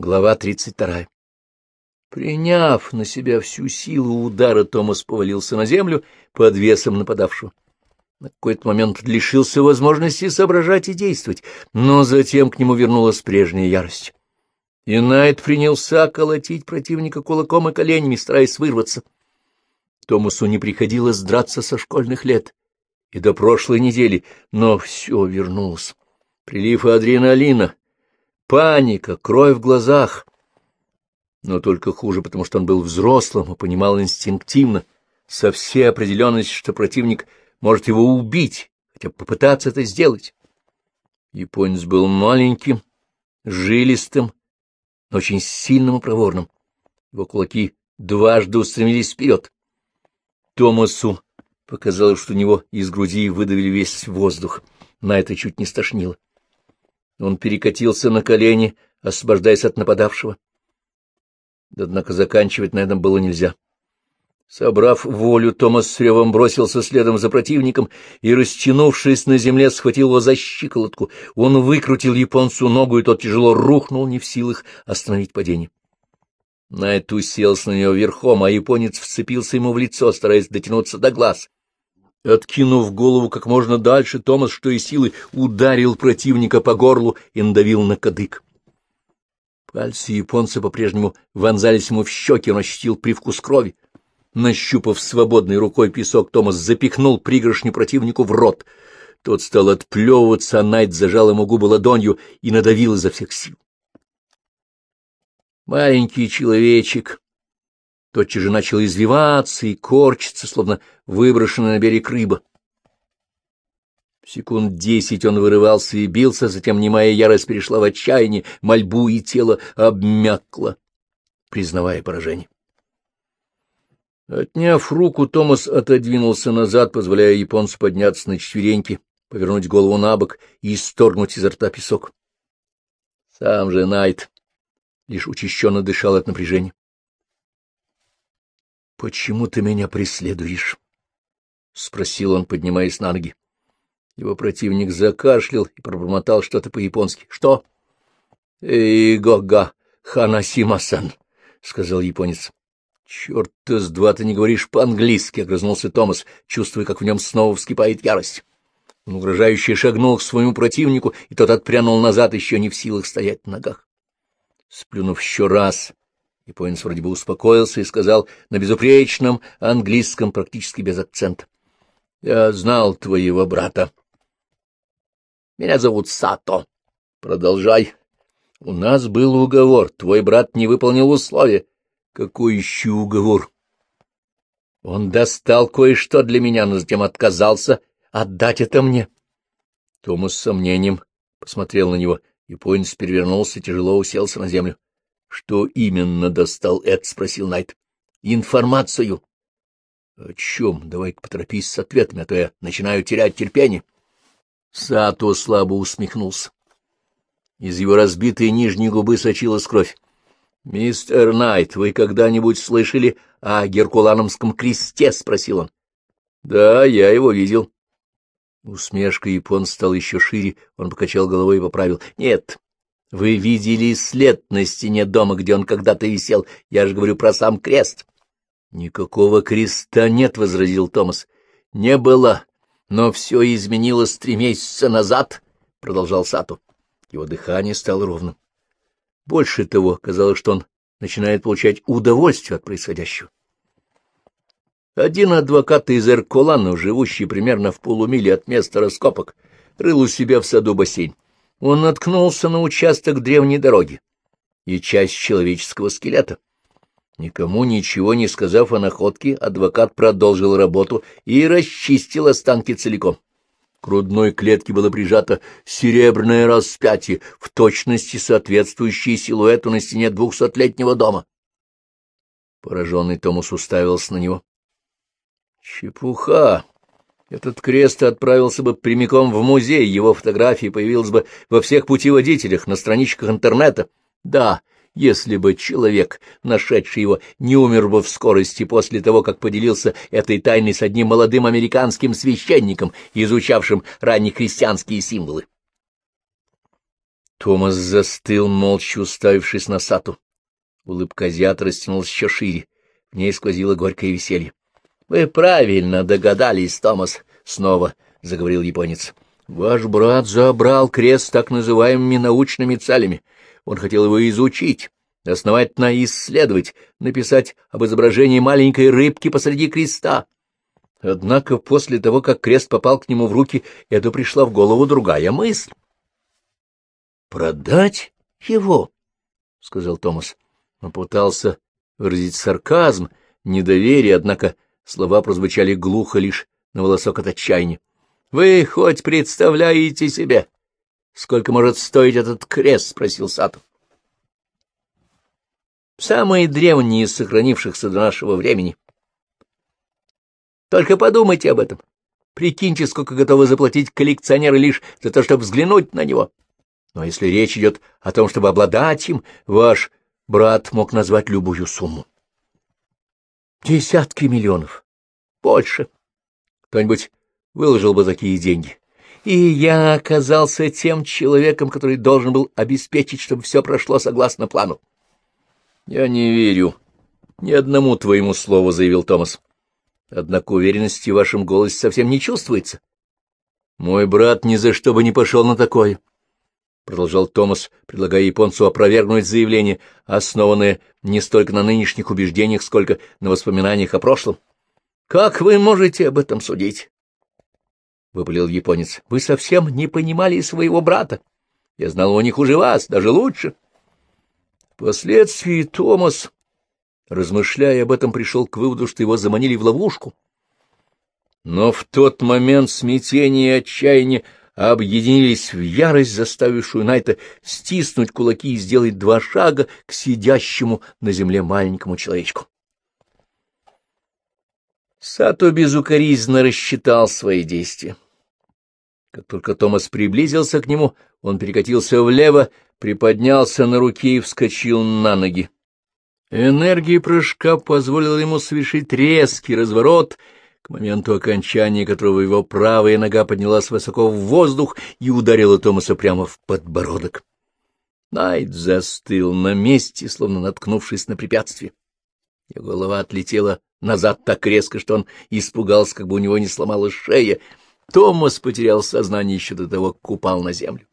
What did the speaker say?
Глава 32. Приняв на себя всю силу удара, Томас повалился на землю под весом нападавшего. На какой-то момент лишился возможности соображать и действовать, но затем к нему вернулась прежняя ярость. И Найт принялся колотить противника кулаком и коленями, стараясь вырваться. Томасу не приходилось драться со школьных лет и до прошлой недели, но все вернулось. Прилив адреналина, Паника, кровь в глазах. Но только хуже, потому что он был взрослым и понимал инстинктивно, со всей определенностью, что противник может его убить, хотя бы попытаться это сделать. Японец был маленьким, жилистым, но очень сильным и проворным. Его кулаки дважды устремились вперед. Томасу показалось, что у него из груди выдавили весь воздух. На это чуть не стошнило. Он перекатился на колени, освобождаясь от нападавшего. Однако заканчивать на этом было нельзя. Собрав волю, Томас с ревом бросился следом за противником и, растянувшись на земле, схватил его за щиколотку. Он выкрутил японцу ногу, и тот тяжело рухнул, не в силах остановить падение. Найт уселся на него верхом, а японец вцепился ему в лицо, стараясь дотянуться до глаз. Откинув голову как можно дальше, Томас, что и силы, ударил противника по горлу и надавил на кадык. Пальцы японца по-прежнему вонзались ему в щеки, он ощутил привкус крови. Нащупав свободной рукой песок, Томас запихнул пригоршню противнику в рот. Тот стал отплевываться, а Найт зажал ему губы ладонью и надавил изо всех сил. Маленький человечек тотчас же начал извиваться и корчиться, словно выброшенная на берег рыба. Секунд десять он вырывался и бился, затем немая ярость перешла в отчаяние, мольбу и тело обмякло, признавая поражение. Отняв руку, Томас отодвинулся назад, позволяя японцу подняться на четвереньки, повернуть голову на бок и исторгнуть изо рта песок. Сам же Найт лишь учащенно дышал от напряжения. — Почему ты меня преследуешь? — спросил он, поднимаясь на ноги. Его противник закашлял и пробормотал что-то по-японски. — Что? — Эй, Гога, Ханасима-сан, — сказал японец. — Черт с два ты не говоришь по-английски, — огрызнулся Томас, чувствуя, как в нем снова вскипает ярость. Он угрожающе шагнул к своему противнику, и тот отпрянул назад, еще не в силах стоять на ногах. Сплюнув еще раз, Японец вроде бы успокоился и сказал на безупречном английском, практически без акцента. — Я знал твоего брата. — Меня зовут Сато. — Продолжай. — У нас был уговор. Твой брат не выполнил условия. — Какой еще уговор? — Он достал кое-что для меня, но затем отказался отдать это мне. Томас с сомнением посмотрел на него. Японец перевернулся, тяжело уселся на землю. — Что именно достал Эд? — спросил Найт. — Информацию. — О чем? Давай-ка поторопись с ответами, а то я начинаю терять терпение. Сато слабо усмехнулся. Из его разбитой нижней губы сочилась кровь. — Мистер Найт, вы когда-нибудь слышали о Геркулановском кресте? — спросил он. — Да, я его видел. Усмешка япон стал еще шире, он покачал головой и поправил. — Нет, вы видели след на стене дома, где он когда-то висел. Я же говорю про сам крест. — Никакого креста нет, — возразил Томас. — Не было, но все изменилось три месяца назад, — продолжал Сату. Его дыхание стало ровным. Больше того, казалось, что он начинает получать удовольствие от происходящего. Один адвокат из Эркулана, живущий примерно в полумиле от места раскопок, рыл у себя в саду бассейн он наткнулся на участок древней дороги и часть человеческого скелета. Никому ничего не сказав о находке, адвокат продолжил работу и расчистил останки целиком. К грудной клетке было прижато серебряное распятие, в точности соответствующее силуэту на стене двухсотлетнего дома. Пораженный Томас уставился на него. — Чепуха! Этот крест отправился бы прямиком в музей, его фотографии появилась бы во всех путеводителях, на страничках интернета. Да, если бы человек, нашедший его, не умер бы в скорости после того, как поделился этой тайной с одним молодым американским священником, изучавшим раннехристианские символы. Томас застыл, молча уставившись на Сату. Улыбка азиата растянулась еще шире. В ней сквозило горькое веселье. — Вы правильно догадались, Томас, — снова заговорил японец. — Ваш брат забрал крест так называемыми научными целями. Он хотел его изучить, основательно исследовать, написать об изображении маленькой рыбки посреди креста. Однако после того, как крест попал к нему в руки, это пришла в голову другая мысль. — Продать его? — сказал Томас. Он пытался выразить сарказм, недоверие, однако слова прозвучали глухо лишь на волосок от отчаяния. — Вы хоть представляете себе, сколько может стоить этот крест? — спросил Сату. — Самые древние из сохранившихся до нашего времени. Только подумайте об этом. Прикиньте, сколько готовы заплатить коллекционеры лишь за то, чтобы взглянуть на него. Но если речь идет о том, чтобы обладать им, ваш брат мог назвать любую сумму. Десятки миллионов. Больше. Кто-нибудь выложил бы такие деньги. И я оказался тем человеком, который должен был обеспечить, чтобы все прошло согласно плану. — Я не верю ни одному твоему слову, — заявил Томас. — Однако уверенности в вашем голосе совсем не чувствуется. Мой брат ни за что бы не пошел на такое. — продолжал Томас, предлагая японцу опровергнуть заявление, основанное не столько на нынешних убеждениях, сколько на воспоминаниях о прошлом. — Как вы можете об этом судить? — выпалил японец. — Вы совсем не понимали своего брата. Я знал у них уже вас, даже лучше. Впоследствии Томас, размышляя об этом, пришел к выводу, что его заманили в ловушку. Но в тот момент смятение и отчаяние объединились в ярость, заставившую Найта стиснуть кулаки и сделать два шага к сидящему на земле маленькому человечку. Сато безукоризненно рассчитал свои действия. Как только Томас приблизился к нему, он перекатился влево, приподнялся на руке и вскочил на ноги. Энергия прыжка позволила ему совершить резкий разворот — моменту окончания которого его правая нога поднялась высоко в воздух и ударила Томаса прямо в подбородок. Найт застыл на месте, словно наткнувшись на препятствие. Его голова отлетела назад так резко, что он испугался, как бы у него не сломалась шея. Томас потерял сознание еще до того, как упал на землю.